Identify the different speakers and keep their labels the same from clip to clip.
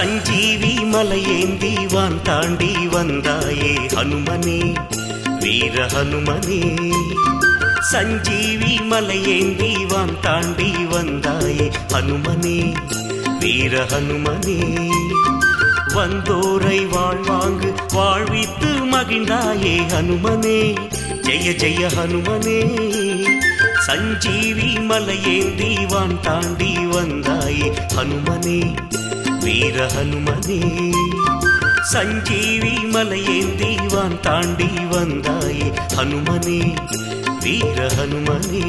Speaker 1: சஞ்சீவி மலையேந்தி வான் தாண்டி வந்தாயே ஹனுமனே வீர ஹனுமனே. சஞ்சீவி மலையேந்தி வான் தாண்டி வந்தாயே ஹனுமனே வீர ஹனுமனே. வந்தோரை வாழ்வாங்கு வாழ்வித்து மகிழ்ந்தாயே ஹனுமனே ஜெய ஜெய ஹனுமனே. சஞ்சீவி மலையேந்தி வான் தாண்டி வந்தாயே ஹனுமனே. வீர ஹனுமனே சஞ்சீவி மலையேந்தி வான் தாண்டி வந்தாயே ஹனுமனே வீர ஹனுமனே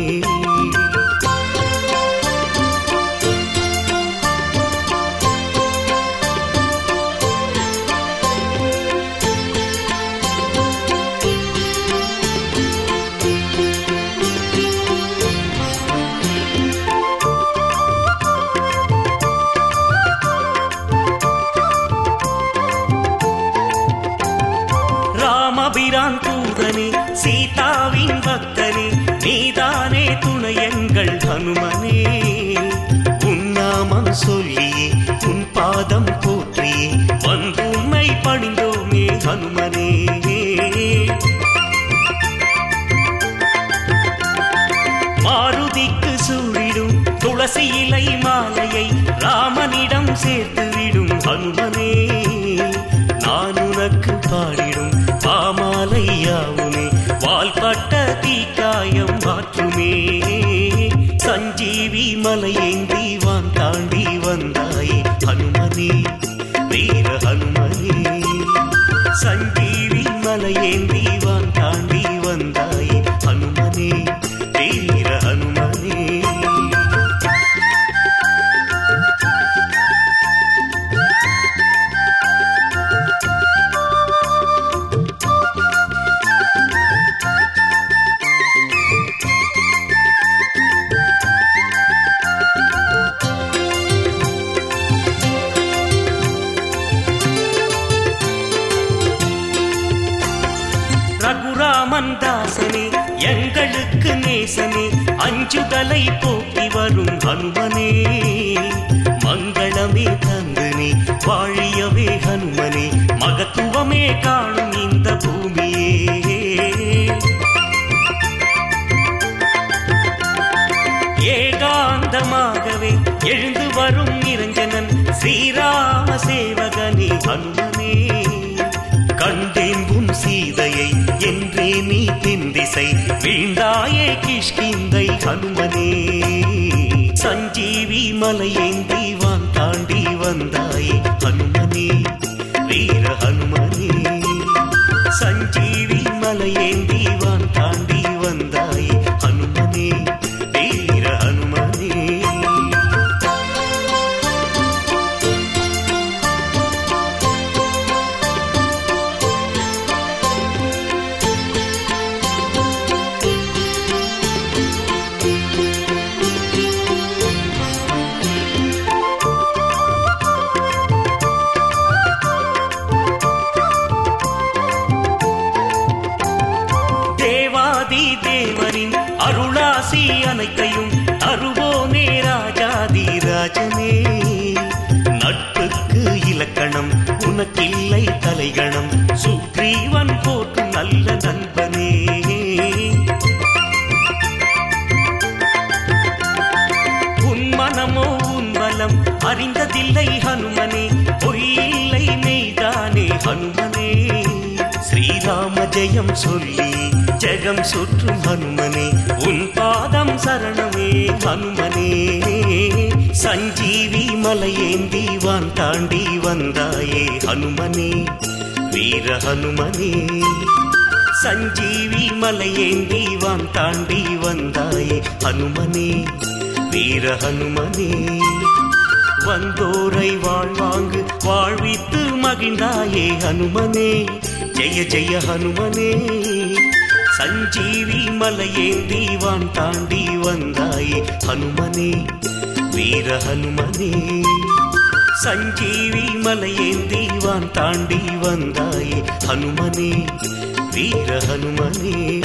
Speaker 1: தூதனே சீதாவின் பக்தனே நீதானே துணையங்கள் ஹனுமனே. உன்னாமம் சொல்லியே உன் பாதம் போற்றியே வந்து உண்மை பணிந்தோமே ஹனுமனே. மாருதிக்கு சூழிடும் துளசி இலை மாலையை ராமனிடம் சேர்த்து விடும் ஹனுமன். சஞ்சீவி நான் தாசனே எங்களுக்கு நேசனே அஞ்சுதலை போக்கி வரும் ஹனுமனே. மங்களமே தந்தனே வாழியவே ஹனுமனே மகத்துவமே காணும் இந்த பூமியே. ஏகாந்தமாகவே எழுந்து வரும் நிரஞ்சனன் ஸ்ரீராம சேவகனே ஹனுமனே. கிஷ்கிந்தை ஹனுமனே சஞ்சீவி மலையேந்தி வான் தாண்டி வந்தாயே ஹனுமனே வீர ஹனுமனே அருளாசி அனைத்தையும் தருவோனே ராஜாதி ராஜனே. நட்புக்கு இலக்கணம் உனக்கில்லை தலைகணம் சுக்ரீவன் போற்றும் நல்ல நண்பனே. உன் மனமோ உன் பலம் அறிந்ததில்லை ஹனுமனே. பொய்யில்லை மெய்தானே ஹனுமனே. ஸ்ரீராம ஜெயம் சொல்லி ஜெகம் சுற்றும் ஹனுமனே உன் பாதம் சரணமே ஹனுமனே. சஞ்சீவி மலையேந்தி வான் தாண்டி வந்தாயே ஹனுமனே வீர ஹனுமனே. சஞ்சீவி மலையேந்தி வான் தாண்டி வந்தாயே ஹனுமனே வீர ஹனுமனே. வந்தோரை வாழ்வாங்கு வாழ்வித்து மகிழ்ந்தாயே ஹனுமனே ஜெய ஜெய ஹனுமனே. சஞ்சீவி மலையேந்தி வான் தாண்டி வந்தாயே. ஹனுமனே வீர ஹனுமனே. சஞ்சீவி மலையேந்தி வான் தாண்டி வந்தாயே. ஹனுமனே வீர ஹனுமனே.